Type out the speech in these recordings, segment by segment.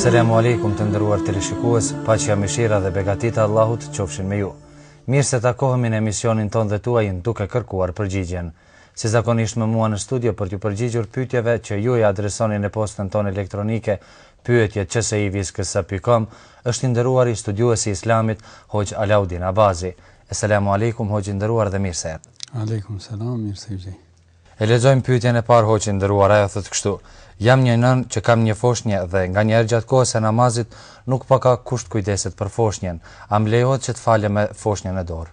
Selamu alejkum të nderuar teleshikues, paqja, mëshira dhe begatitë e Allahut qofshin me ju. Mirë se takohemi në emisionin tonë dhe tuajin duke kërkuar përgjigjen. Si zakonisht me mua në studio për t'ju përgjigjur pyetjeve që ju i adresoni në postën tonë elektronike pyetje@csivisks.com është i nderuari studiues i Islamit Hoxhë Alaudin Abazi. Eselamu Alejkum Hoxhë i nderuar dhe mirë se erdhët. Alejkum Selam, mirë se ju gjej. E lexojmë pyetjen e parë Hoxhë i nderuar, ajo thotë kështu, Jam një nënë që kam një foshnje dhe nganjëherë gjatë kohës së namazit nuk po ka kush të kujdeset për foshnjen, a më lejohet që të falem me foshnjën në dorë?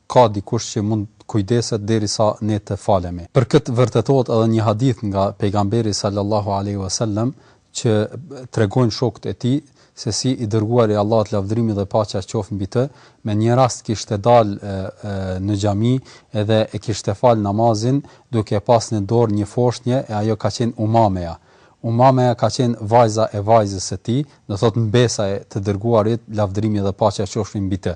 Ka dikush që mund kujdeset derisa ne të falemi. Për këtë vërtetohet edhe një hadith nga Pejgamberi sallallahu alejhi ve sellem që tregojnë shokët e tij se si i Dërguari i Allahut lavdërimi dhe paqja qoftë mbi të me një rast kishte dalë në xhami edhe e kishte falë namazin duke pas në dorë një foshnje e ajo ka qenë Umameja Umameja ka qenë vajza e vajzës së tij, do thotë mbesa e të Dërguarit, lavdërimi dhe paqja qofshin mbi të.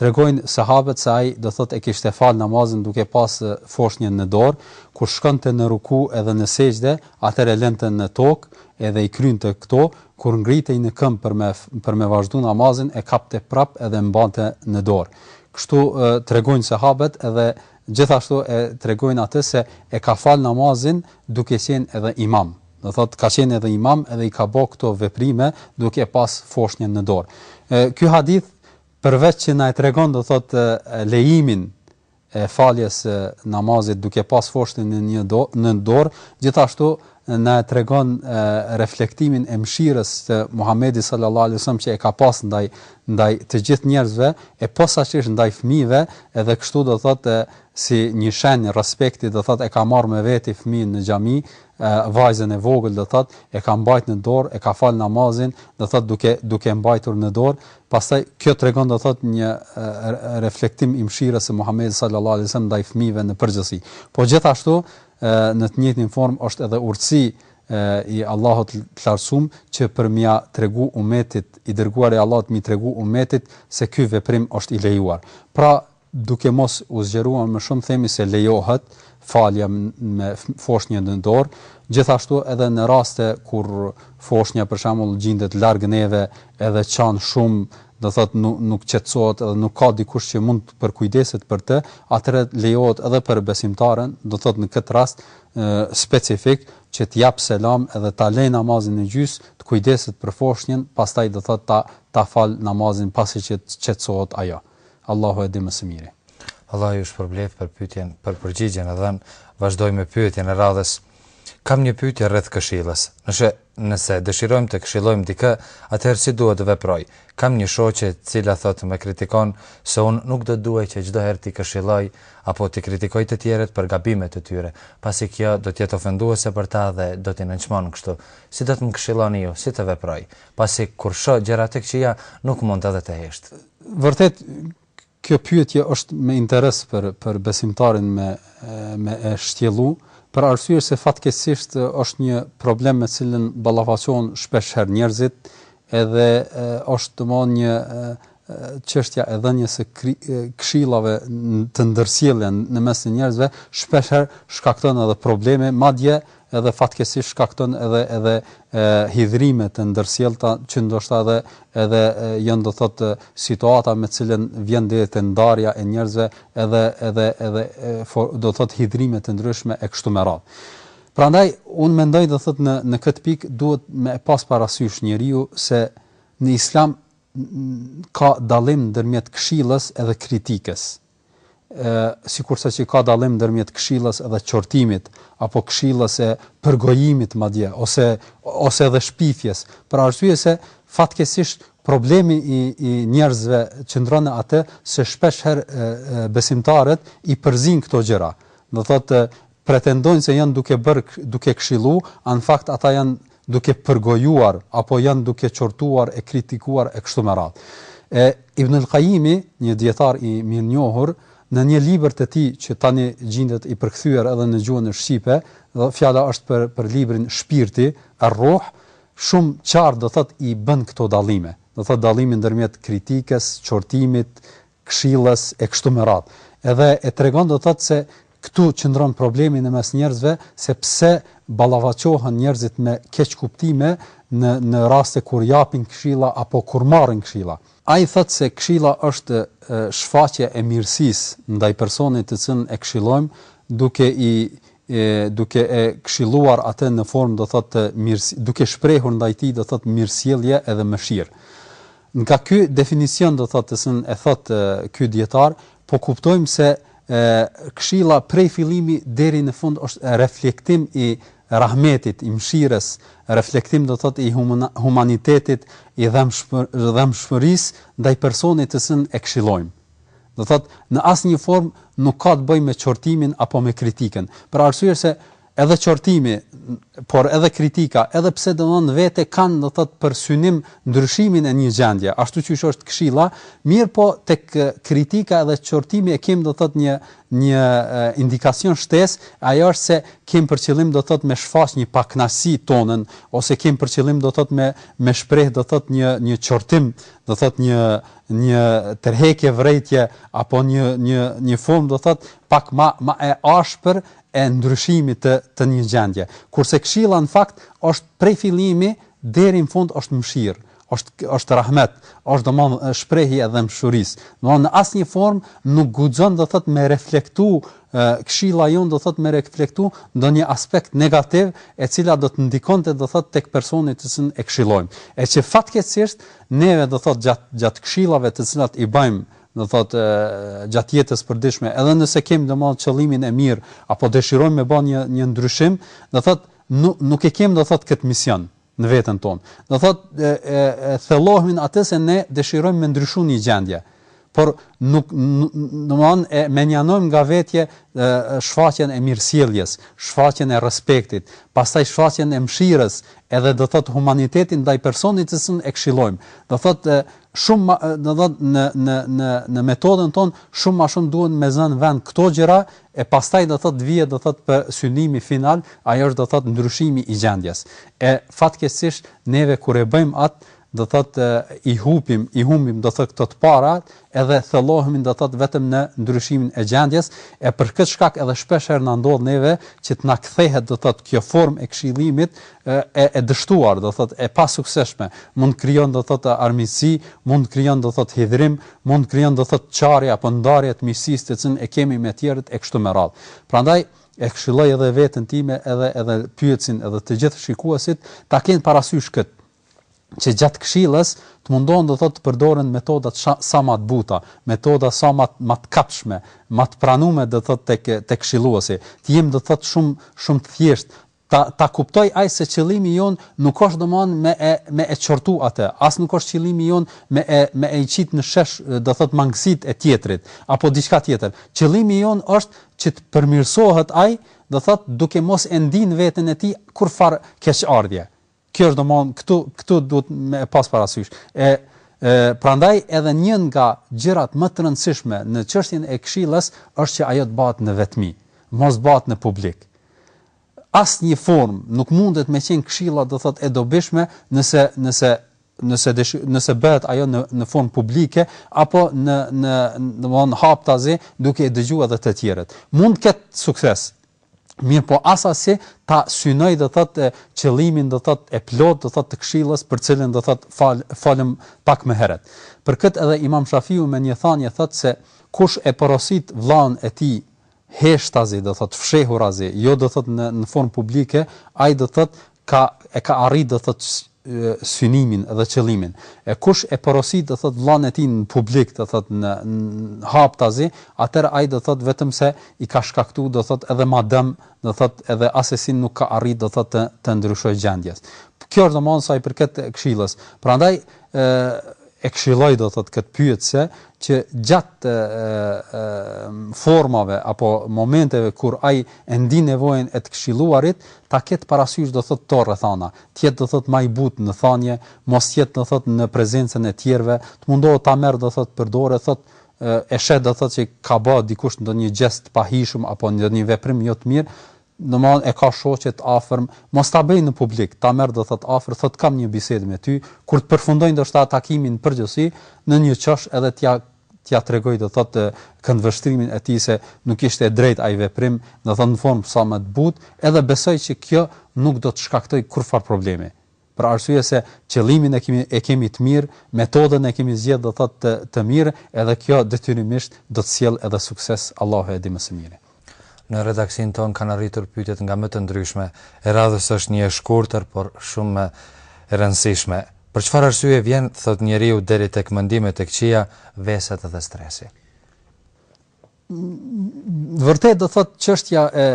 Tregojnë sahabët se ai, do thotë, e kishte falë namazin duke pasë foshnjën në dorë, kur shkonte në ruku edhe në sexhde, atëherë e lënte në tokë edhe i krynte këto, kur ngritej në këmbë për me për me vazhdu namazin e kapte prapë edhe e mbante në dorë. Kështu tregojnë sahabët edhe Gjithashtu e tregojnë atë se e ka falë namazin duke qenë edhe imam. Do thotë ka qenë edhe imam edhe i ka bo këto veprime duke e pas foshnjën në dorë. Ky hadith përveç që na e tregon do thotë lejimin e faljes së namazit duke pas foshnjën në një do, në dorë, gjithashtu na e tregon reflektimin e mëshirës të Muhamedit sallallahu alejhi ve sellem që e ka pas ndaj ndaj të gjithë njerëzve e posaçërisht ndaj fëmijëve edhe kështu do thotë si një shenjë respekti do thotë e ka marrë me veti fëmijën në xhami vajzën e vogël do thotë e ka mbajt në dorë e ka fal namazin do thotë duke duke mbajtur në dorë pastaj kjo tregon do thotë një reflektim i mëshirës së Muhamedit sallallahu alejhi ve sellem ndaj fëmijëve në përgjithësi po gjithashtu në të njëjtën formë është edhe urtësi e Allahut të lartësuam që për me ia tregu umetit i Dërguari i Allahut me i tregu umetit se ky veprim është i lejuar. Pra, duke mos u zgjeruar më shumë themi se lejohet falja me foshnjë në dorë, gjithashtu edhe në raste kur foshnja për shembull gjindet larg neve edhe qan shumë do thotë nuk qetësohet edhe nuk ka dikush që mund të përkujdeset për të, atëherë lejohet edhe për besimtaren, do të thotë në këtë rast specifik, që të jap selam edhe ta lejë namazin në gjys, të kujdeset për foshnjën, pastaj do thotë ta ta fal namazin pasi që të qetësohet ajo. Allahu e di më së miri. Allahu ju shpërbleftë për pyetjen, për përgjigjen e dhënë. Vazdoj me pyetjen e radhës. Kam një pyetje rreth këshillës. Nëse Nëse dëshirojmë të këshillojmë dikë, atëherë si duhet të veproj? Kam një shoqe e cila thotë më kritikon se unë nuk do të duhej që çdo herë t'i këshilloj apo t'i kritikoj të tjerët për gabimet e tyre, pasi kjo do të jetë ofenduese për ta dhe do t'i nënçmon kështu. Si do të më këshilloni ju, si të veproj? Pasi kur shoh gjëra të këqija, nuk mund edhe të hesht. Vërtet, Kjo pyetje është me interes për për besimtarin me me e shtjellu, për arsye se fatkeqësisht është një problem me cilën ballafaqohen shpesh herë njerëzit, edhe është domthon një çështja e dhënies së këshillave të ndërsjella në mes të njerëzve, shpesh herë shkakton edhe probleme, madje edhe fatkeqësisht shkakton edhe edhe hidhrime të ndërsjellta që ndoshta edhe edhe janë do thotë situata me cilën vjen deri te ndarja e njerëzve edhe edhe edhe do thotë hidhrime të ndryshme e kështu me radhë. Prandaj un mendoj do thotë në në këtë pikë duhet me pas parasysh njeriu se në islam ka dallim ndërmjet këshillës edhe kritikës. e sikurse që ka dallim ndërmjet këshillës dhe qortimit apo këshillës e përgojimit madje ose ose edhe shpifjes për arsye se fatkeqësisht problemi i i njerëzve qëndron në atë se shpesh herë besimtarët i përzijnë këto gjëra do thotë pretendojnë se janë duke bërë duke këshillu a në fakt ata janë duke përgojuar apo janë duke qortuar e kritikuar e kështu me radhë e Ibn al Kajimi një dijetar i mirënjohur në një libër të tij që tani gjindet i përkthyer edhe në gjuhën shqipe fjala është për për librin Shpirti Er-Ruh shumë qartë do thot i bën këto dallime do thot dallimin ndërmjet kritikës qortimit këshillës e kështu me radhë. Edhe e tregon do thotë se këtu qëndron problemi në mes njerëzve se pse ballafaqohen njerëzit me keqkuptime në në raste kur japin këshilla apo kur marrin këshilla. Ai thotë se këshilla është shfaqja e mirësisë ndaj personit të cilin e këshillojmë duke i duke e këshilluar atë në formë do thotë mirësi duke shprehur ndaj tij do thotë mirësjellje edhe mëshirë. Nga ky definicion do thotë të cilin e thotë ky dijetar po kuptojmë se këshilla prej fillimi deri në fund është reflektim i rahmetit, i mëshirës, reflektim do thotë i humanitetit, i dhembshurisë ndaj personit të cilin e këshillojmë. Do thotë në asnjë formë nuk ka të bëjë me qortimin apo me kritikën, për arsye se Edhe qortimi, por edhe kritika, edhe pse domethënë vete kanë do të thotë për synim ndryshimin e një gjendje, ashtu qysh është këshilla, mirëpo tek kritika edhe qortimi e kemi do të thotë një një indikacion shtesë, ajo është se kemi për qëllim do të thotë me shfaq një pakënaqësi tonën ose kemi për qëllim do të thotë me me shpreh do të thotë një një qortim, do të thotë një një tërheqje vërejtje apo një një një formë do të thotë pak më më e ashpër e ndryshimit të të një gjendje, kurse këshilla në fakt është prej fillimi deri në fund është mëshirë, është është rahmet, është domthonë shprehje e dhembshurisë. Domthonë në asnjë formë nuk guxon do thotë me reflektu këshilla jonë do thotë me reflektu ndonjë aspekt negativ e cila do të ndikonte do thotë tek personi të cilin e këshillojmë. E që fatkeqësisht neve do thotë gjatë gjatë këshillave të cilat i bajmë do të thotë gjatë jetës përditshme, edhe nëse kemi domethënë qëllimin e mirë apo dëshirojmë me ba një një ndryshim, do të thotë nuk nuk e kemi do të thotë këtë mision në veten tonë. Do thotë e thellohemi në atë se ne dëshirojmë me ndryshu një gjendje. Por nuk domthon e mënjanojmë nga vetja shfaqjen e mirësjelljes, shfaqjen e respektit, pastaj shfaqjen e mëshirës, edhe do thotë humanitetin ndaj personit të cilin e këshillojmë. Do thotë Shumë ma, do të thotë në në në në metodën tonë shumë ma shumë duhen me zënë vend këto gjëra e pastaj do të thotë të vijë do të thotë synimi final, ajo është do të thotë ndryshimi i gjendjes. E fatkeqësisht neve kur e bëjmë atë do të thotë i hupim, i humbim do të thotë këto të para, edhe thellohemi do të thotë vetëm në ndryshimin e gjendjes, e për këtë shkak edhe shpesh herë na ndodh neve që të na kthehet do të thotë kjo formë e këshillimit e e dështuar, do të thotë e pasuksesshme, mund të krijon do të thotë armiqësi, mund të krijon do të thotë hidhrim, mund të krijon do të thotë çarje apo ndarje të miqësisë të cilën e kemi me të tjerët e kështu me radhë. Prandaj e këshilloj edhe veten time edhe edhe pyetësin edhe të gjithë shikuesit ta kenë parasysh këtë që gjatë këshillës të mundohen do të thotë të përdoren metoda sa më të buta, metoda sa më më të kapshme, më të pranuara do të thotë tek tek këshilluesi. Të jemi do të thotë shumë shumë të thjeshtë Ta ta kuptojë ai se qëllimi jonë nuk osht domon me e me e qortu atë, as nuk osht qëllimi jonë me e me i qit në shesh do thot mangësitë e tjetrit, apo diçka tjetër. Qëllimi jonë osht që të përmirësohet ai, do thot duke mos e ndin veten e tij kurrfarë keqardhje. Kjo është domthon këtu këtu duhet me e pas parasysh. E e prandaj edhe një nga gjërat më të rëndësishme në çështjen e këshillës është që ajo të bëhet në vetmi, mos bëhet në publik. Asnjë formë nuk mundet me qenë këshilla do thotë e dobishme nëse nëse nëse nëse bëhet ajo në në formë publike apo në në domthon haptazi duke e dëgjuar edhe të tjerët. Mund të ketë sukses, mirëpo asasi ta synoj do thot qëllimin do thot e plotë do thot të këshillës për cilën do thot fal falëm pak më herët. Për këtë edhe Imam Shafiu me një thanje thot se kush e porosit vllaun e tij heshtazi do thot fshehurazi jo do thot në në formë publike ai do thot ka e ka arrit do thot synimin dhe qëllimin e kush e porosit do thot vllanë e tij në publik do thot në haptazi atëherë ai do thot vetëm se i ka shkaktu do thot edhe ma dëm do thot edhe asesi nuk ka arrit do thot të të ndryshoj gjendjes kjo është domthon sa i përket këshillës prandaj ë E këshilloj do thotë këtë pyetëse që gjatë formave apo momenteve kur ai e ndin nevojën e të këshilluarit, ta ketë parasysh do thotë këto rrethana, të jetë do thotë më i butë në thënie, mos të jetë do thotë në prezencën e tjerëve, të mundohet ta merr do thotë për dorë, thotë e sheh do thotë që ka bërë dikush ndonjë gjest të pahijshëm apo ndonjë veprim jo të mirë, domethan e ka shoqe të afërm mos ta bëj në publik ta merr do thot afër thot kam një bisedë me ty kur të përfundoj ndoshta takimi në përgjithësi në një qosh edhe t'ia t'ia tregoj do thot këndvështrimin e tij se nuk ishte e drejtë ai veprim do thot në formë sa më të butë edhe besoj që kjo nuk do të shkaktoj kurrfarë problemi për arsye se qëllimin e kemi e kemi të mirë, metodën e kemi zgjedh do thotë të të mirë edhe kjo detyrimisht do të sjellë edhe sukses, Allahu e di më së miri. Në redaksinë tonë kanë arritur pyetjet nga më të ndryshme. E radhës është një e shkurtër, por shumë e rëndësishme. Për çfarë arsye vjen, thotë njeriu deri tek mendimet e këqija, veset dhe stresi? vërtet do thot çështja e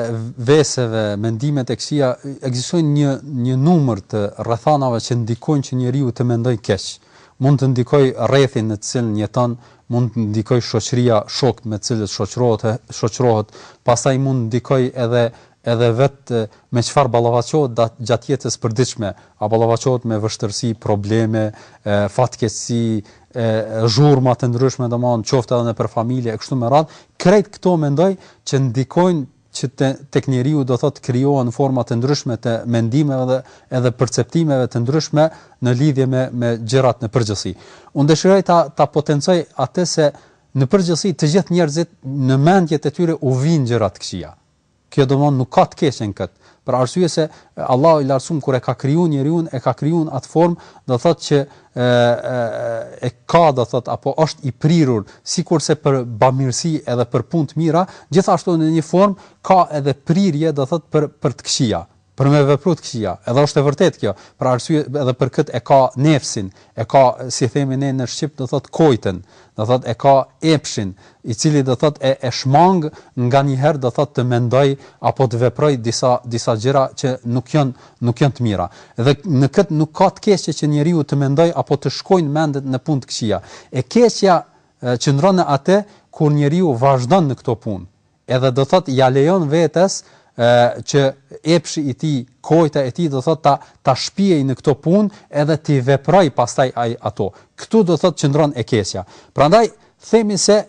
veseve, mendimet e këqija ekzistojnë një një numër të rrethanave që ndikojnë që njeriu të mendojë keq. Mund të ndikojë rrethi në të cilin jeton, mund të ndikojë shoqëria, shokët me të cilët shoqërohet, shoqërohet, pastaj mund të ndikojë edhe edhe vet me çfarë ballafaqohet gjatë jetës së përditshme, a ballafaqohet me vështirësi, probleme, fatkeqësi, e zhurma të ndryshme domthon qoftë edhe nëpër familje e kështu me radh krejt këto mendoj që ndikojnë që te, tek njeriu do thotë krijohen forma të ndryshme të mendimeve dhe edhe perceptimeve të ndryshme në lidhje me me gjërat në përgjithësi. Unë dëshiroj ta ta potencoj atë se në përgjithësi të gjithë njerëzit në mendjet e tyre u vijnë gjëra të këqija. Kjo domon nuk ka të keqe në këtë, për arsye se Allahu i Lartësuar kur e ka kriju njeriun e ka kriju në atë formë, do thotë që e e ka do thotë apo është i prirur sikurse për bamirësi edhe për punë të mira, gjithashtu në një formë ka edhe prirje do thotë për për të këqija. Për me vepru të këqija. Edhe është e vërtetë kjo, për arsye edhe për këtë e ka nefsin, e ka, si i themi ne në shqip, do thotë kojtën, do thotë e ka epshin, i cili do thotë e e shmang nganjëherë do thotë të mendojë apo të veprojë disa disa gjëra që nuk janë nuk janë të mira. Dhe në këtë nuk ka të keqe që njeriu të mendojë apo të shkojnë mendet në punë të këqija. E keqja qëndron në atë kur njeriu vazhdon në këto punë. Edhe do thotë ja lejon vetes që epshi i tij, kojta e tij do thotë ta ta shpiejë në këto punë edhe t'i veprojë pastaj ai ato. Këtu do thotë qëndron e keqja. Prandaj themi se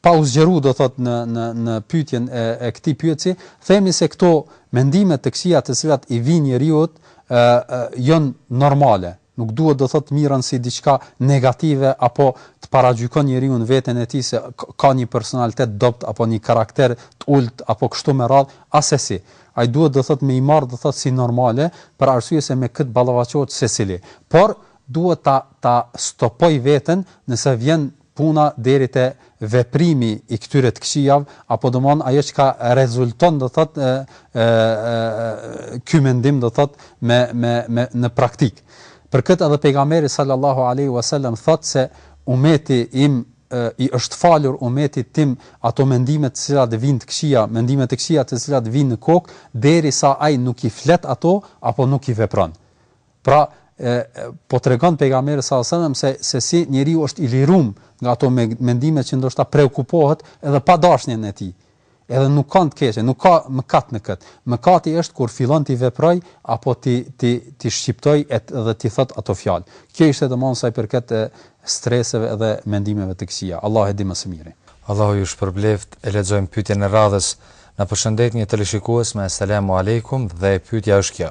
pa u zgjeru do thot në në në pyetjen e e këtij pyetësi, themi se këto mendime të këqija të cilat i vijnë njeriut ë janë normale, nuk duhet do thotë të mirren si diçka negative apo të paragjykon njeriu në veten e tij se ka një personalitet të dobët apo një karakter të ultë apo kështu me radhë asesi ai duhet do thotë me i marrë do thotë si normale për arsye se me këtë ballafaqohet secili por duhet ta ta stopojë veten nëse vjen puna deri te veprimi i këtyre të këqijave apo domethon ajo çka rezulton do thot ë ë ky mendim do thot me me me në praktikë për kët edhe pejgamberi sallallahu alaihi wasallam thot se umeti im i është falur umetit tim ato mendime të cilat vijnë të këqija, mendime të këqija të cilat vijnë në kokë, derisa ai nuk i flet ato apo nuk i vepron. Pra, e, po tregon pejgamberi sallallahu alaihi wasallam se, se si njeriu është i lirum nga ato mendime që ndoshta preokupohet edhe pa dashjen e tij. Edhe nuk ka të keqe, nuk ka mëkat në këtë. Mëkati është kur fillon t'i veprojë, apo t'i shqiptojë edhe t'i thotë ato fjalë. Kjo ishte domon sa i përket streseve edhe mendimeve të këqija. Allahu e di më së miri. Allahu ju shpërbleftë, e lexojmë pyetjen e radhës. Na përshëndet një teleshikues me esselamu aleikum dhe pyetja është kjo.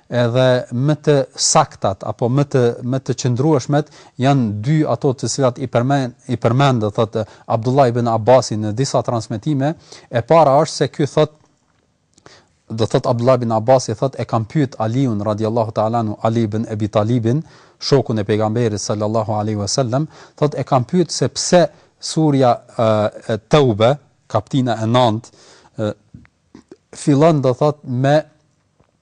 edhe më të saktat apo më të më të qëndrueshmet janë dy ato të cilat i përmend i përmend do thotë Abdullah ibn Abasi në disa transmetime e para është se ky thotë do thot Abdullah ibn Abbasi thot e kam pyet Aliun radiallahu ta'ala anhu Ali ibn Ebi Talibin, shokun e pejgamberit sallallahu alaihi wasallam, thot e kam pyet se pse surja e, e Teube, kaptina e 9, fillon do thot me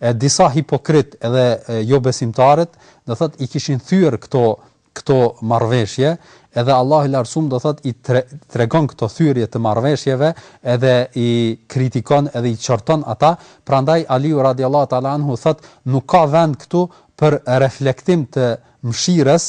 E disa hipokritë edhe jobesimtarët, do thotë i kishin thyer këto këto marrëveshje, edhe Allahu i Lartësuar do thotë i tregon këto thyerje të marrëveshjeve edhe i kritikon edhe i qorton ata, prandaj Aliu radiallahu ta'ala anhu thotë nuk ka vend këtu për reflektim të mëshirës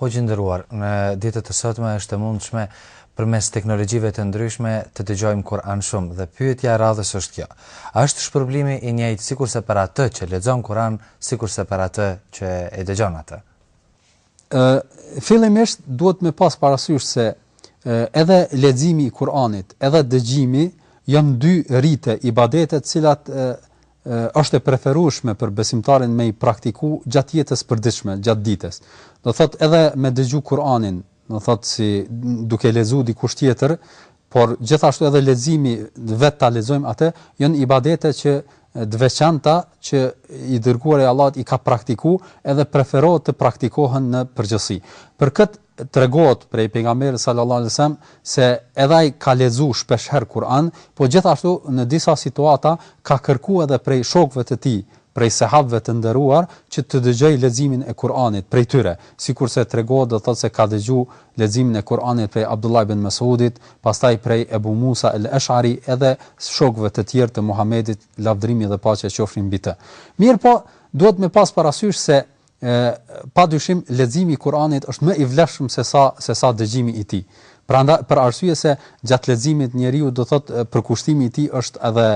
Hoxhë i nderuar, në ditët e sotme është e mundshme përmes teknologjive të ndryshme të dëgjojmë Kur'an shumë dhe pyetja e radhës është kjo, A është shpërblimi i njëjtë sikurse për atë që lexon Kur'an sikurse për atë që e dëgjon atë? Ë fillimisht duhet me pas parasysh se edhe leximi i Kur'anit edhe dëgjimi janë dy rite ibadete të cilat është e preferueshme për besimtarin me i praktiku gjatë jetës përditshme, gjatë ditës. Do thotë edhe me dëgju Kur'anin, do thotë si duke lexu dikush tjetër, por gjithashtu edhe leximi vetë ta lexojmë atë, janë ibadete që të veçanta që i dërguari i Allahut i ka praktiku edhe preferohet të praktikohen në përgjithësi. Për këtë Tregohet prej Pejgamberit sallallahu alejhi ve sellem se edhe ai ka lexu shpeshherë Kur'an, po gjithashtu në disa situata ka kërku edhe prej shokëve të tij, prej sehabëve të nderuar, që të dëgjojë leximin e Kur'anit prej tyre, sikurse tregohet do të thotë se ka dëgju leximin e Kur'anit prej Abdullah ibn Mes'udit, pastaj prej Ebu Musa el-Esh'ari edhe shokëve të tjerë të Muhamedit, lavdërimi dhe paqja qofshin mbi të. Mirëpo, duhet me pas parasysh se E, pa dyshim, leximi i Kur'anit është më i vlefshëm se sa, se sa dëgjimi i tij. Pranda, për arsye se gjatë leximit njeriu do thot përkushtimi i tij është edhe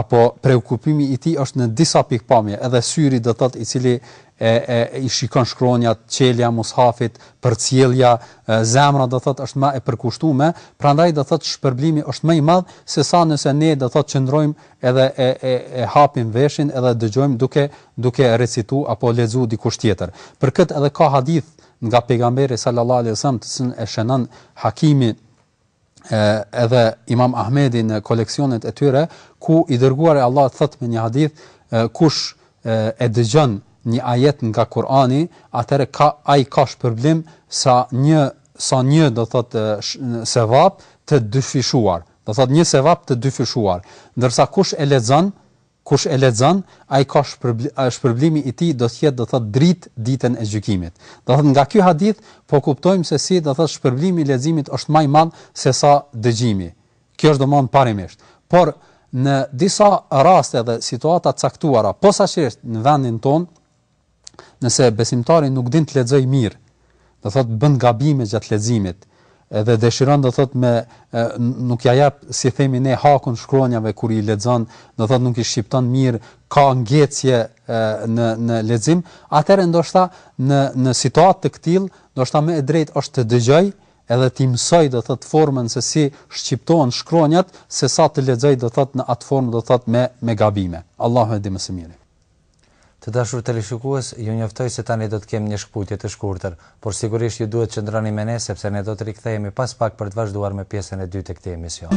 apo preokupimi i tij është në disa pikpamje, edhe syri do thot i cili e, e i shikon shkronjat, çelja mushafit, përcjellja, zemra do thot është ma e përkushtume, prandaj do thot shpërblimi është më i madh se sa nëse ne do thot qëndrojmë edhe e e e hapim veshin edhe dëgjojmë duke duke recitu apo lexu dikush tjetër. Për këtë edhe ka hadith nga pejgamberi sallallahu alejhi ve sellem të cilin e shënon Hakimi e edhe Imam Ahmedi në koleksionet e tyre ku i dërguari i Allahut thot me një hadith kush e dëgjon një ajet nga Kurani atëherë ka ai ka shpërblim sa një sa një do thot sevap të dyfishuar Do thotë një sevap të dyfishuar. Ndërsa kush e lexon, kush e lexon, ai ka shpërblim, shpërblimi i tij do të jetë, do thotë, dritë Ditën e Gjykimit. Do thotë nga ky hadith po kuptojmë se si, do thotë, shpërblimi i leximit është më i madh se sa dëgjimi. Kjo është domethanë parimisht. Por në disa raste dhe situata të caktuara, posaçërisht në vendin tonë, Nëse besimtari nuk din të lexojë mirë, do thotë bën gabime gjatë leximit, dhe dëshiron do thotë me nuk ja jep si themi ne hakun shkronjave kur i lexon, do thotë nuk i shqipton mirë, ka ngecje në në lexim, atëherë ndoshta në në situatë të këtillë, ndoshta më e drejtë është të dëgjojë edhe të mësojë do thotë formën se si shqiptohen shkronjat, sesa të lexojë do thotë në atë formë do thotë me me gabime. Allahu e di më së miri. Të dashur teleshikues, ju njoftoj se tani do të kemi një shkëputje të shkurtër, por sigurisht ju duhet të qëndroni me ne sepse ne do të rikthehemi pas pak për të vazhduar me pjesën e dytë të këtij emisioni.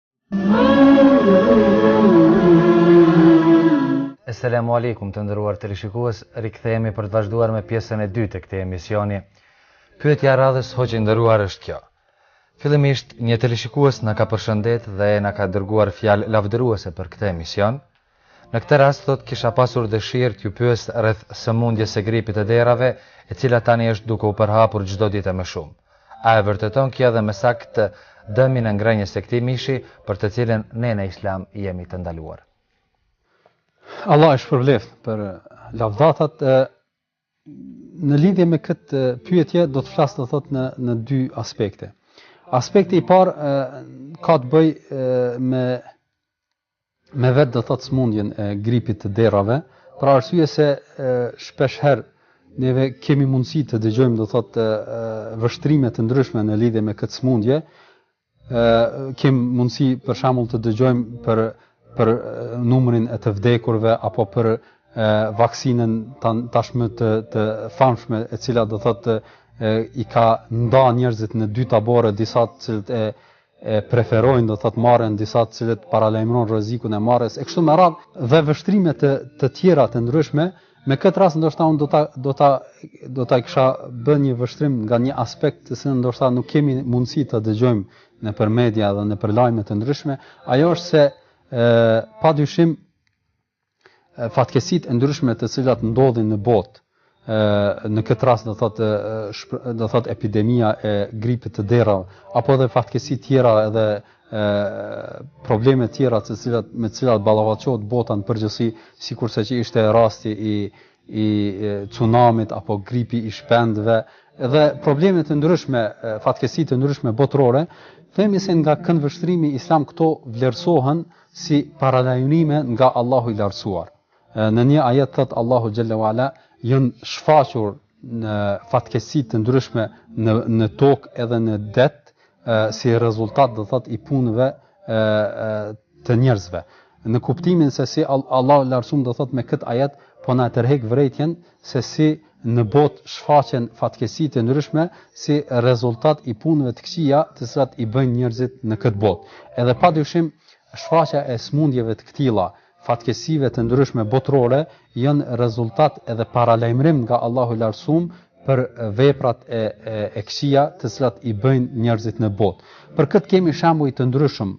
Eselamu alejkum të nderuar teleshikues, rikthehemi për të vazhduar me pjesën e dytë të këtij emisioni. Pyetja e radhës hoxhë i nderuar është kjo. Fillimisht, një teleshikues na ka përshëndet dhe na ka dërguar fjalë lavdëruese për këtë emision, Në këtë rast thotë kisha pasur dëshirë t'ju pyes rreth sëmundjes së gripit të derrave, e cila tani është duke u përhapur çdo ditë e më shumë. A e vërteton kjo edhe më saktë dëmin e ngrënies së këtij mishi, për të cilin ne në Islam jemi të ndaluar? Allahu e shpërbleftë për lavdatat e në lidhje me këtë pyetje do të flas do thot në në dy aspekte. Aspekti i parë ka të bëjë me me vetë do thotë smundjen e gripit të derrave, për arsye se shpesh herë neve kemi mundësi të dëgjojmë do thotë vështrime të ndryshme në lidhje me këtë smundje, ë kem mundësi për shembull të dëgjojmë për për numrin e të vdekurve apo për e, vaksinën tashmë të famshme e cila do thotë i ka nda njerëzit në dy tabore disa të cilët e e preferojnë do thotë marrjen disa të cilët paralajmërojnë rrezikun e marrjes e kështu me radhë dhe vështrime të të tjera të ndryshme me këtë rast ndoshta unë do ta do ta do ta kisha bë një vështrim nga një aspekt të cilin ndoshta nuk kemi mundësi ta dëgjojmë nëpër media edhe nëpër lajme të ndryshme ajo është se ë pa dyshim fatkeqësitë e ndryshme të cilat ndodhin në botë në këtë rast do thotë do thotë epidemia e gripit të derrave apo edhe fatkeqësi tjera edhe probleme tjera të cilat me të cilat ballafaqohet bota në përgjithësi sikurse që ishte rasti i i tsunamit apo gripi i shpendëve dhe probleme të ndryshme fatkeqësi të ndryshme botërore themi se nga këndvështrimi islam këto vlerësohen si paralajmërime nga Allahu i Lartësuar. Në një ajet thot Allahu xhel-le ve ala janë shfaqur në fatkeqësi të ndryshme në në tokë edhe në det si rezultat do thot i punëve të njerëzve. Në kuptimin se si Allahu Lartësuar do thot me këtë ajet po na tërheq vërejtjen se si Në botë shfaqen fatkeqësi të ndryshme si rezultat i punëve të këqija të cilat i bëjnë njerëzit në këtë botë. Edhe padyshim shfaqja e sëmundjeve të këtilla, fatkeqësive të ndryshme botërore janë rezultat edhe paralajmërim nga Allahu i Lartësum për veprat e e këqija të cilat i bëjnë njerëzit në botë. Për këtë kemi shembuj të ndryshëm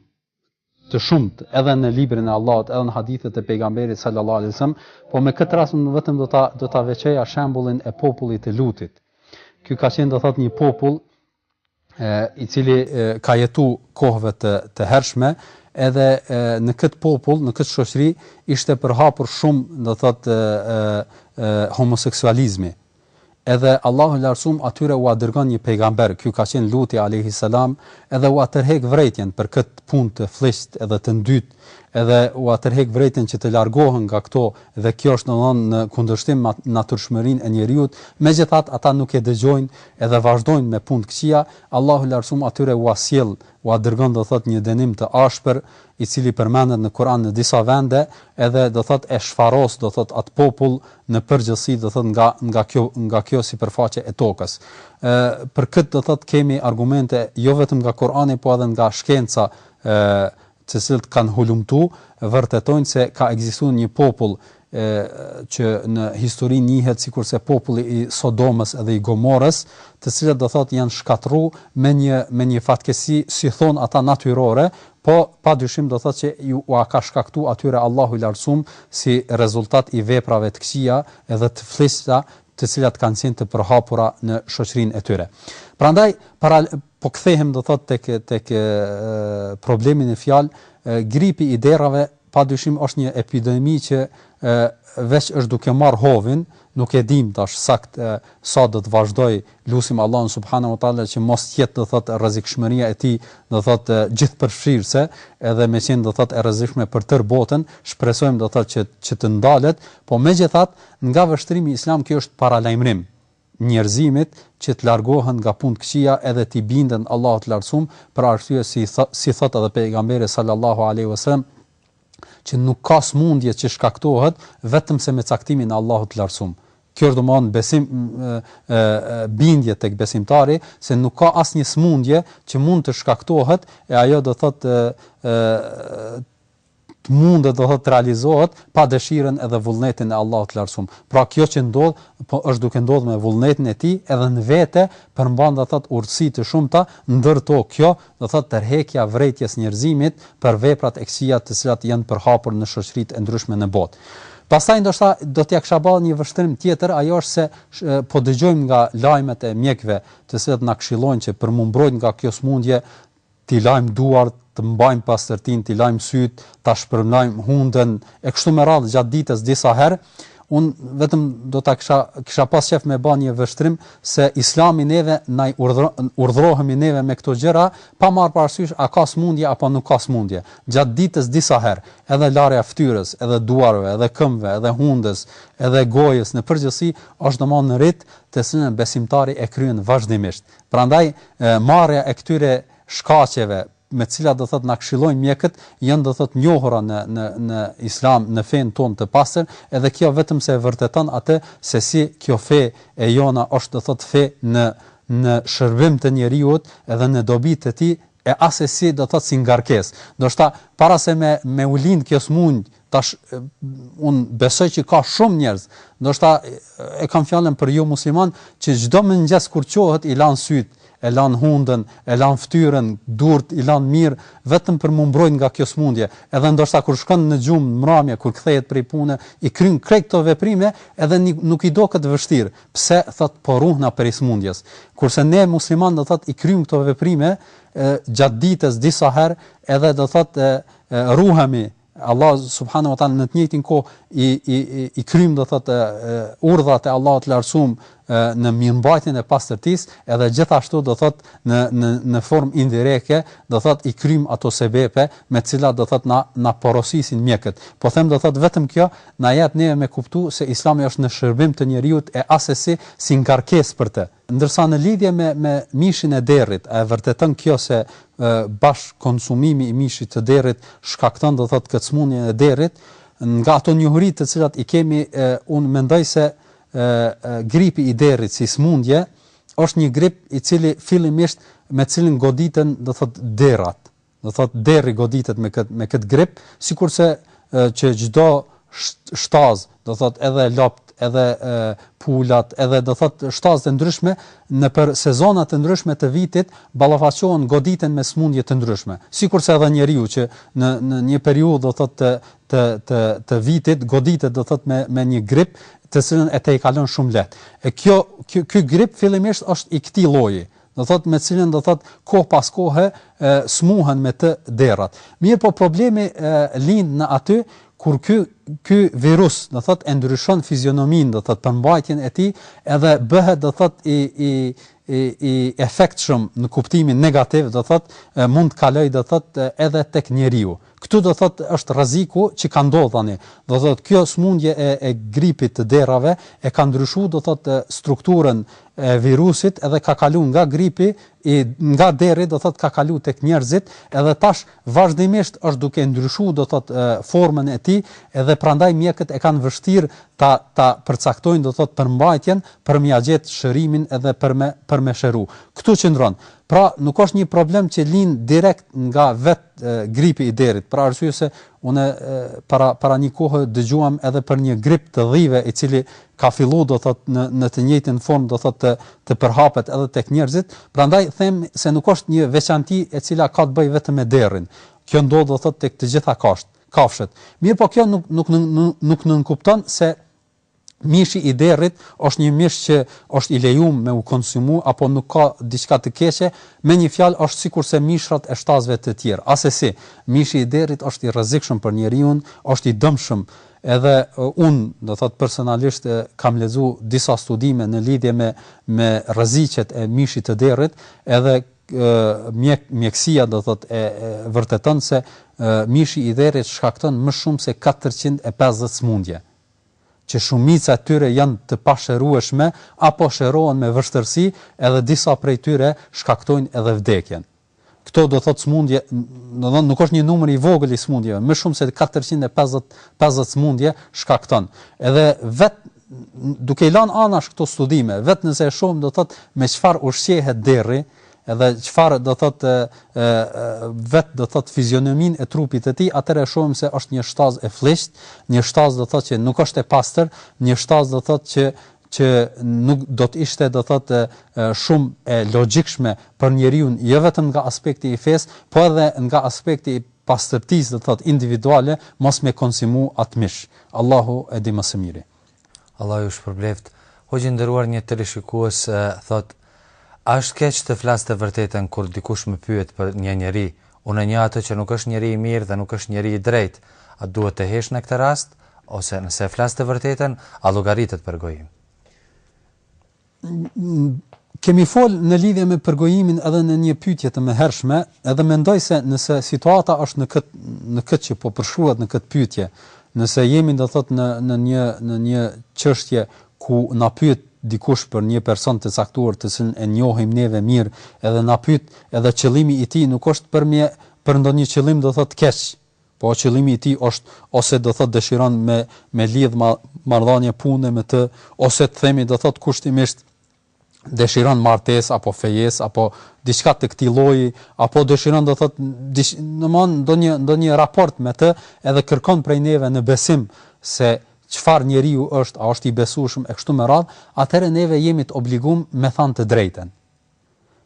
të shumtë edhe në librin e Allahut edhe në hadithet e pejgamberit sallallahu alaihi wasallam, po me këtë rast unë vetëm do ta do ta veçoja shembullin e popullit të Lutit. Ky ka qenë do thot një popull e i cili e, ka jetu kohëve të të hershme, edhe e, në këtë popull, në këtë shoqëri ishte përhapur shumë do thot e, e, homoseksualizmi, Edhe Allahu i Lartësum atyre ua dërgon një pejgamber, ky ka qenë Luti alejhi selam, edhe ua tërheq vërejtjen për këtë punë të flliqtë edhe të ndytë, edhe ua tërheq vërejtjen që të largohen nga këto dhe kjo është domthonë në kundërshtim me natyrshmërinë e njeriut, megjithatë ata nuk e dëgjojnë edhe vazhdojnë me punë të këqija, Allahu i Lartësum atyre ua sjell ua dërgon do thotë një dënim të ashpër i cili përmendet në Kur'an në disa vende edhe do thotë e shfaros do thotë atë popull në përgjithësi do thotë nga nga kjo nga kjo sipërfaqe e tokës e për këtë do thotë kemi argumente jo vetëm nga Kur'ani po edhe nga shkenca e të cilët kanë hulumtu vërtetojnë se ka ekzistuar një popull e që në histori njihet sikurse populli i Sodomës edhe i Gomorrës, të cilët do thotë janë shkatërru me një me një fatkeqësi si thonë ata natyrore, po padyshim do thotë që ua ka shkaktu atyre Allahu i Lartësum si rezultat i veprave të këqija edhe të flliqta të cilat kanë qenë të përhapura në shoqërinë e tyre. Prandaj pra po kthehem do thotë tek tek problemi në fjalë gripi i derrave Pa dyshim është një epidemi që veç është duke marrë hovin, nuk e dimë tash sakt sa do të vazhdojë, lusim Allahun subhana u teala që mos të jetë do thotë rrezikshmëria e tij do thotë gjithëpërfshirëse edhe me qenë do thotë e rrezikshme për tërë botën, shpresojmë do thotë që që të ndalet, po megjithatë nga vështrimi islam kjo është paralajmërim njerëzimit që të largohen nga punë të këqija edhe t'i binden Allahut të Lartësum për arsye si si thotë edhe pejgamberi sallallahu alejhi ve sellem që nuk ka smundje që shkaktohet vetëm se me caktimin e Allahut të Lartësum kjo është domthon besim bindje tek besimtari se nuk ka asnjë smundje që mund të shkaktohet e ajo do thotë të mundet do thotë të realizohet pa dëshirën edhe vullnetin e Allahut të Lartësuar. Pra kjo që ndodh, po është duke ndodhur me vullnetin e tij edhe në vete përmban do thotë urtësi të shumta, ndër to kjo do thotë tërheqja e vrejtjes njerëzimit për veprat e këqija të cilat janë përhapur në shoqëritë e ndryshme në botë. Pastaj ndoshta do ta kisha ba një vështrim tjetër, ajo është se po dëgjojmë nga lajmet e mjekëve të cilët na këshillojnë që për m'u mbrojt nga kjo smundje t'i lajmë duart, të mbajmë pastërtinë, t'i lajmë sytë, ta shpërlajmë hundën e kështu me radhë gjatë ditës disa herë, unë vetëm do ta kisha kisha pas qejf me ba një vështrim se Islami neve na urdhro urdhrohemi neve me këto gjëra pa marr parasysh a ka smundje apo nuk ka smundje. Gjatë ditës disa herë, edhe larja e fytyrës, edhe duarve, edhe këmbëve, edhe hundës, edhe gojës në përgjithësi është domethan rit të cilën besimtari e kryen vazhdimisht. Prandaj marrja e këtyre shkaqeve me të cilat do thotë na këshillojnë mjekët, janë do thotë të njohura në në në Islam, në fenë tonë të pastër, edhe kjo vetëm se e vërteton atë se si kjo fe e jona është do thotë fe në në shërbim të njeriut edhe në dobi të tij e assesi do thotë si ngarkesë. Ndoshta para se me me u lind kjo smundje Tash un besoj që ka shumë njerëz, ndoshta e kam fjalën për jomusliman, që çdo mëngjes kur çohet i lan syt, e lan hundën, e lan fytyrën, durt i lan mirë, vetëm për m'u mbrojt nga kjo smundje. Edhe ndoshta kur shkon në gjumë n'mramje, kur kthehet prej pune, i kryen krejt këto veprime, edhe nuk i duket vështirë. Pse? Thot po ruhna prej smundjes. Kurse ne musliman do thot i kryjm këto veprime gjatë ditës disa herë, edhe do thot ruhemi Allahu subhanahu wa taala në të njëjtin kohë i i i krym do thotë urdhat e Allahut të lartësum në mirëmbajtjen e pastërtisë, edhe gjithashtu do thotë në në në formë indireke, do thotë i krym ato sebepe me të cilat do thotë na na porosisin mjekët. Po them do thotë vetëm kjo na jep neve me kuptu se Islami është në shërbim të njeriut e assesi si ngarkesë për të. Ndërsa në lidhje me me mishin e derrit, a e vërteton kjo se bash konsumimi i mishit të derrit shkakton do thotë këtë smundjen e derrit, nga ato njohuri të cilat i kemi unë mendoj se gripi i derrit si smundje është një grip i cili fillimisht me cilin goditen do thotë derrat. Do thotë derri goditet me këtë me këtë grip, sikurse që çdo shtazë, do thotë edhe lopt, edhe e, pulat, edhe do thotë shtazë të ndryshme nëpër sezona të ndryshme të vitit ballafaqohen goditen me sëmundje të ndryshme. Sikurse edhe njeriu që në në një periudhë do thotë të të të të vitit goditet do thotë me me një grip të cilën e tejkalon shumë lehtë. E kjo ky ky grip fillimisht është i këtij lloji, Do thotë me cilën do thotë kohë pas kohe smuhen me të derrat. Mirëpo problemi lind në aty kur ky ky virus do thot e ndryshon fizionominë do thot përmbajtjen e tij edhe bëhet do thot i i i i efektshëm në kuptimin negativ do thot mund të kaloj do thot edhe tek njeriu Këtu do thotë është rreziku që ka ndodhë tani. Do thotë kjo sëmundje e e gripit të derrave e ka ndryshu do thotë strukturën e virusit edhe ka kalu nga gripi i nga derri do thotë ka kalu tek njerëzit edhe tash vazhdimisht është duke ndryshu do thotë formën e tij edhe prandaj mjekët e kanë vështirë ta ta përcaktojnë do thotë përmbajtjen për me ia gjetë shërimin edhe për me për me shëru. Këtu qëndron. Pra nuk është një problem që lind direkt nga vet gripi i derrit, për arsye se unë para para një kohe dëgjuam edhe për një grip të dhive i cili ka fillu do thot në në të njëjtën formë do thot të të përhapet edhe tek njerëzit, prandaj them se nuk është një veçanti e cila ka të bëjë vetëm me derrin. Kjo ndodh do thot tek të gjitha kafshët. Mirëpo kjo nuk nuk nuk nuk nënkupton se Mishi i derrit është një mish që është i lejum me u konsumu apo nuk ka diçka të keqe, me një fjalë është sikurse mishrat e shtazëve të tjerë. Asesi, mishi i derrit është i rrezikshëm për njeriun, është i dëmshëm. Edhe unë, do thotë personalisht kam lexu disa studime në lidhje me me rreziqet e mishit të derrit, edhe mjek mjekësia do thotë e vërteton se mishi i derrit shkakton më shumë se katërqind e pesëdhjetë sëmundje që shumica e tyre janë të pashërueshme apo shërohen me vështërsi edhe disa prej tyre shkaktojnë edhe vdekjen. Këto do thotë sëmundje, domethënë nuk është një numër i vogël i sëmundjeve, më shumë se katërqind e pesëdhjetë, pesëdhjetë sëmundje shkakton. Edhe vetë duke i lanë anash këto studime, vetë nëse e shohim do thotë me çfarë ushqehet derri, Edhe çfarë do thotë vet do thotë fizionominë e trupit të tij, atëherë e shohim se është një shtazë e flliqtë, një shtazë do thotë që nuk është e pastër, një shtazë do thotë që që nuk do të ishte do thotë shumë e logjikshme për njeriun jo vetëm nga aspekti i fesë, po edhe nga aspekti i pastërtisë do thotë individuale mos me konsumu atë mish. Allahu e di më së miri. Allahu ju shpërbleftë. Hoxhë i nderuar një teleshikues thotë, A është keq të flas të vërtetën kur dikush më pyet për një njeri, unë e njoh atë që nuk është njeri i mirë dhe nuk është njeri i drejtë, a duhet të hesht në këtë rast? Ose nëse e flas të vërtetën, a llogaritet për gojim? Kemi fol në lidhje me përgojimin edhe në një pyetje të mëhershme, edhe mendoj se nëse situata është në këtë në këtë që po përshkruhet në këtë pyetje, nëse jemi do thot në në një në një çështje ku na pyet dikush për një person të caktuar të cilin e njohim neve mirë, edhe na pyet edhe qëllimi i tij nuk është për me për ndonjë qëllim do thot keq, Po qëllimi i tij osht ose do thot dëshiron me me lidh ma, marrdhanie pune me të ose të themi do thot kushtimisht dëshiron martesë apo fejesë apo diçka të këtij lloji apo dëshiron do thot diç domthon ndonjë ndonjë raport me të edhe kërkon prej neve në besim se çfarë njeriu është a është i besueshëm e kështu me radhë atëherë neve jemi të obliguar me than të drejtën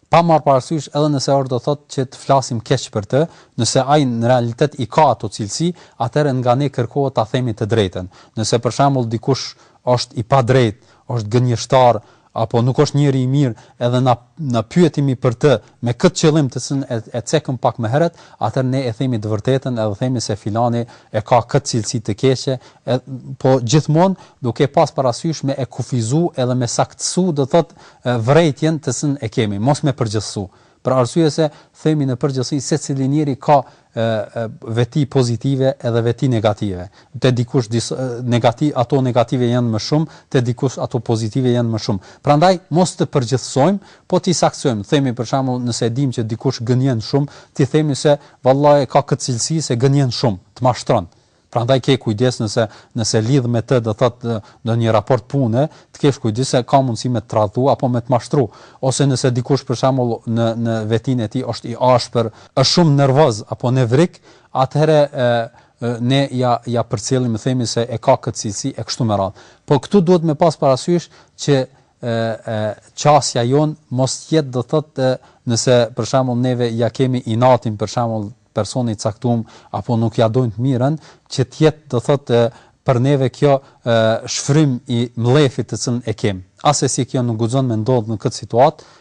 pa marrë parasysh edhe nëse është do thotë që të flasim keq për të, nëse ai në realitet i ka ato cilësi, atëherë nga ne kërkohet ta themi të drejtën. Nëse për shembull dikush është i padrejtë, është gënjeshtar, apo nuk është njeri i mirë, edhe na na pyetemi për të me këtë qëllim të cilin e, e cekëm pak më herët, atëherë ne e themi të vërtetën edhe themi se filani e ka këtë cilësi të keqe, e, po gjithmonë duke pas parasysh me e kufizu edhe me saktësu, do thot vërejtjen të cilën e kemi, mos me përgjithësu, për arsye se themi në përgjithësi secili njeri ka veti pozitive edhe veti negative. Te dikush negati, ato negative janë më shumë, te dikush ato pozitive janë më shumë. Prandaj mos të përgjithësojmë, po t'i saktësojmë. Themi për shembull, nëse e dimë që dikush gënjen shumë, t'i themi se vallahi ka këtë cilësi se gënjen shumë, të mashtron. Prandaj ki kujdes nëse nëse lidh me të do thot ndonjë raport pune, të kesh kujdes se ka mundësi me të tradhtu apo me të mashtru. Ose nëse dikush për shembull në në vetinë e tij është i ashpër, është shumë nervoz apo nevrik, atëherë ne ja ja përcjellim e themi se e ka këtë cilësi e kështu me radhë. Po këtu duhet me pas parasysh që e e qasja jonë mos të jetë do thotë nëse për shembull neve ja kemi inatin për shembull personit të caktum apo nuk ja dojnë të mirën që të jetë do thotë për neve kjo shfrym i mllefit të cilën e kem asesi kjo nuk guxon me ndodh në këtë situatë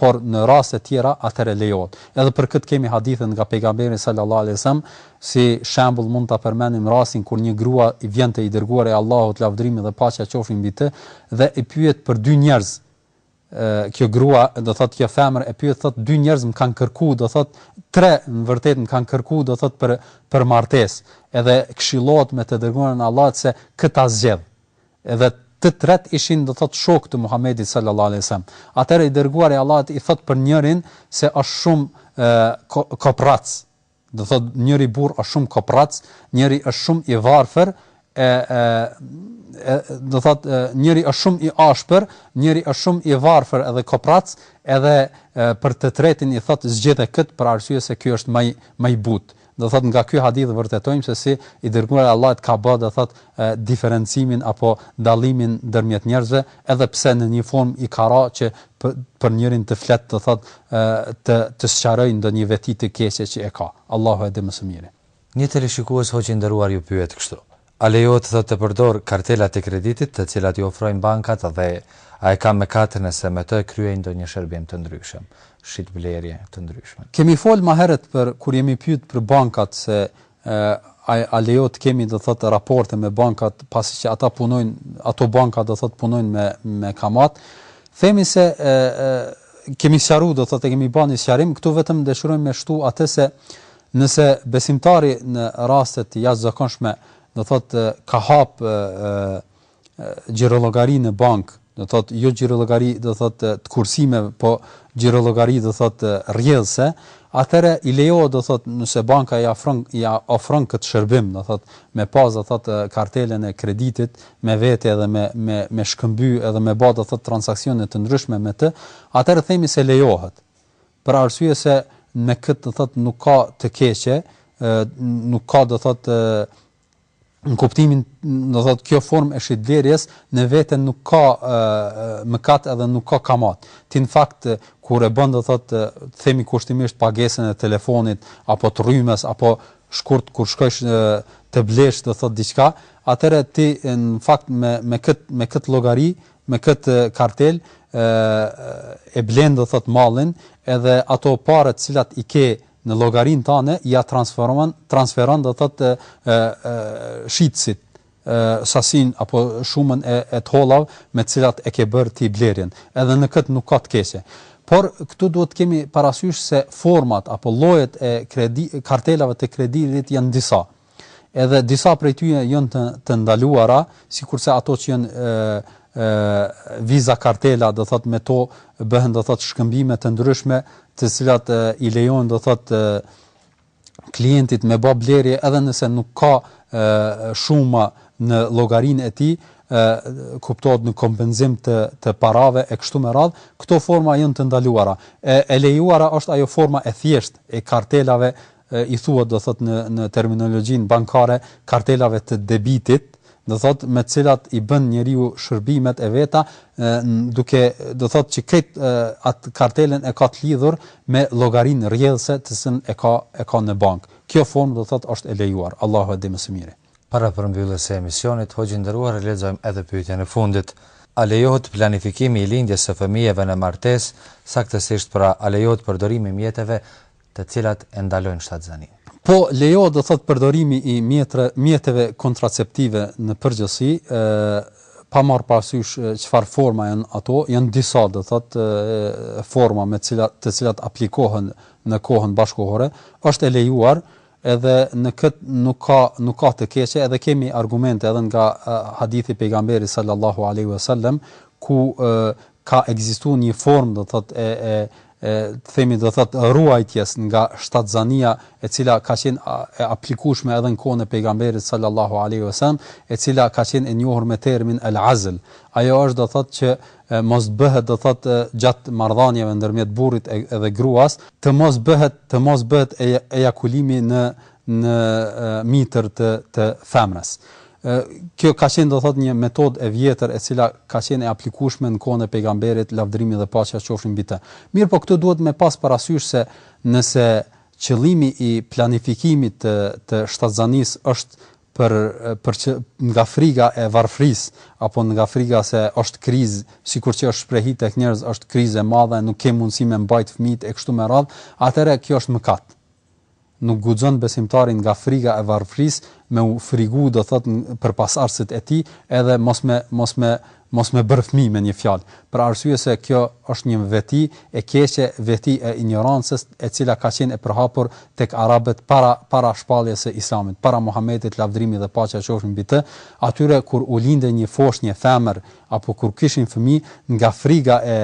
por në raste tjera atëherë lejohet. Edhe për këtë kemi hadithe nga pejgamberi sallallahu alaihi wasallam, si shembull mund ta përmendim rastin kur një grua i vjen te i dërguari i Allahut lavdërimi dhe paqja qofshin mbi të dhe e pyet për dy njerëz kjo grua do thot kjo femër e pyet thot dy njerëz më kanë kërku do thot tre në vërtet më kanë kërku do thot për për martesë edhe këshillohet me të dërguarin e Allahut se kë ta zgjedh edhe të tret ishin do thot shok të Muhamedit sallallahu alaihi wasallam atëherë i dërguari i Allahut i thot për njërin se është shumë koprrac Do thot njëri burr është shumë koprrac, njëri është shumë i varfër, e e do thot njëri është shumë i ashpër, njëri është shumë i varfër edhe koprrac, edhe e, për të tretin i thot zgjidhe kët për arsye se ky është më i më i butë. Do thot nga ky hadith vërtetojmë se si i dërguari Allahut ka bë do thot diferencimin apo dallimin ndërmjet njerëzve, edhe pse në një formë i ka ra që për njërin të flet do thot të të sqaroj ndonjë veti të keqe që e ka Allahu e di më së miri. Një teleshikues hoxhë i nderuar ju pyet kështu, A lejohet thotë të përdor kartelat e kreditit të cilat i ofrojnë bankat dhe a e kam mëkat nëse me to e kryej ndonjë shërbim të ndryshëm, shit blerje të ndryshme. Kemi fol më herët për kur jemi pyet për bankat se A a lejohet të kemi do thot raporte me bankat pasi që ata punojnë ato banka do thot punojnë me me kamat themi se e, e kemi sqaru do thot e kemi ba ni sqarim këtu vetëm dëshirojmë me shtu atë se nëse besimtari në raste të jashtëzakonshme do thot ka hap e, e, xhirollogari në bankë, do thot jo xhirollogari do thot të kursimeve, po xhirollogari do thot rrjedhëse, atëherë i lejohet do thot nëse banka i ofron i ofron këtë shërbim, do thot me pas do thot kartelën e kreditit me vete edhe me me me shkëmby edhe me bë do thot transaksione të ndryshme me të, atëherë themi se lejohet. Për arsye se me këtë do thot nuk ka të keqe, ë nuk ka do thot në kuptimin, do thotë kjo formë e shitblerjes në vete nuk ka ë mëkat edhe nuk ka kamat. Ti në fakt kur e bën do thotë të themi kushtimisht pagesën e telefonit apo të rrymës apo shkurt kur shkosh të blesh do thotë diçka, atëherë ti në fakt me me kët me kët llogari, me kët kartel ë e blen do thotë mallin edhe ato pare të cilat i ke në llogarinë tane ia transferon transferon do thotë shitësit sasinë apo shumën e e të hollave me të cilat e ke bërë ti blerjen. Edhe në këtë nuk ka të keqe. Por këtu duhet të kemi parasysh se format apo llojet e kredi kartelave të kreditit janë disa. Edhe disa prej tyre janë të të ndaluara, sikurse ato që janë viza kartela, do thotë me to bëhen do thotë shkëmbime të ndryshme, të cilat i lejojnë do thotë klientit me bë blerje edhe nëse nuk ka shuma në llogarinë e tij, kuptohet në kompenzim të të parave e kështu me radhë, këto forma janë të ndaluara. E e lejuara është ajo forma e thjeshtë e kartelave i thuhet do thotë në në terminologjinë bankare kartelave të debitit, do thotë me të cilat i bën njeriu shërbimet e veta duke do thotë që këtë atë kartelën e ka të lidhur me llogarinë rrjedhëse të cilën e ka e ka në bankë. Kjo formë do thotë është e lejuar, Allahu e di më së miri. Para përmbylljes së emisionit, hoxhë i nderuar e lexojmë edhe pyetjen e fundit. A lejohet planifikimi i lindjes së fëmijëve në martesë, saktësisht pra a lejohet përdorimi i mjeteve të cilat e ndalojnë shtatzëninë. Po lejohet do thotë përdorimi i mjetre, mjeteve kontraceptive në përgjithësi, pa marrë parasysh çfarë forma janë ato, janë disa do thotë forma me të cilat të cilat aplikohen në kohën bashkëkohore, është e lejuar edhe në këtë nuk ka nuk ka të keqe edhe kemi argumente edhe nga hadithi i pejgamberit sallallahu alaihi wasallam ku ka ekzistuar një formë do thotë e e e themi do thot ruajtjes nga shtatzania e cila ka qenë e aplikueshme edhe në kohën e pejgamberit sallallahu alaihi wasallam e cila ka qenë e njohur me termin el azl ajo është do thot që mos bëhet do thot gjat marrëdhënieve ndërmjet burrit edhe gruas të mos bëhet të mos bëhet ejakulimi në në mitër të të femrës Kjo ka qenë do thotë një metodë e vjetër e cila ka qenë e aplikueshme në kohën e Pejgamberit, lavdërimi dhe paqja qofshin mbi të. Mirëpo këtu duhet me pas parasysh se nëse qëllimi i planifikimit të të shtatzanisë është për për që nga friga e varfërisë apo nga friga se është krizë, sikur që është shprehi tek njerëz është krizë e madhe, nuk kem mundësi me mbajt fëmijët e kështu me radhë, atëherë kjo është mëkat. Nuk guxon besimtari nga friga e varfërisë me u frigu do thotë për pasardhësit e tij edhe mos me mos me mos me bërë fëmijë me një fjalë për arsye se kjo është një veti e keqe veti e injorancës e cila ka qenë e përhapur tek arabët para para shpalljes së islamit para Muhamedit lavdërimi dhe paqja qofshin mbi të atyre kur u linde një foshnje femër apo kur kishin fëmijë nga friga e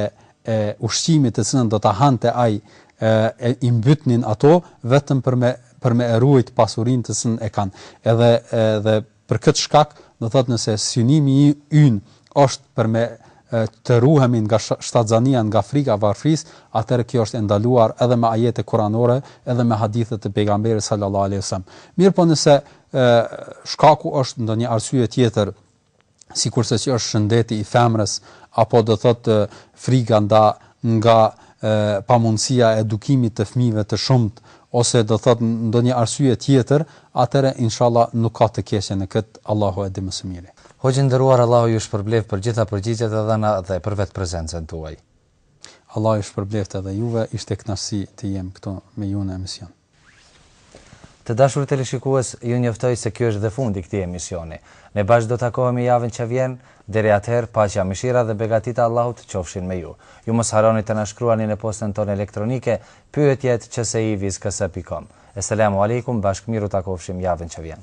e ushqimit të cilën do ta hante ai e i mbytnin ato vetëm për me për me e ruajt pasurinë të cilën e kanë edhe edhe për këtë shkak do thotë nëse synimi i ynë është për me të ruhemi nga shtatzania nga frika e varfërisë atëherë kjo është e ndaluar edhe me ajete kuranore edhe me hadithet e pejgamberit sallallahu alaihi wasallam mirëpo nëse shkaku është ndonjë arsye tjetër sikurse që është shëndeti i femrës apo do thotë frika nda nga pamundësia e edukimit të fëmijëve të shumtë ose do thotë ndonjë arsye tjetër, atëherë inshallah nuk ka të keqe në këtë, Allahu e di më së miri. Hoxhë i nderuar Allahu ju shpërbleftë për gjitha përgjigjet e dhëna dhe për vetë prezencën tuaj. Allahu ju shpërbleftë edhe juve, ishte kënaqësi të jem këtu me ju në emision. Të dashur teleshikues, ju njoftoj se ky është dhe fundi i këtij emisioni. Ne bashkë do takohemi javën që vjen, deri atëherë, paqja, mëshira dhe begatitë e Allahut qofshin me ju. Ju mos harroni të na shkruani në postën tonë elektronike, pyetjet, qsivizkc. Com. Eselamu Alejkum, bashkë mirë u takofshim javën që vjen.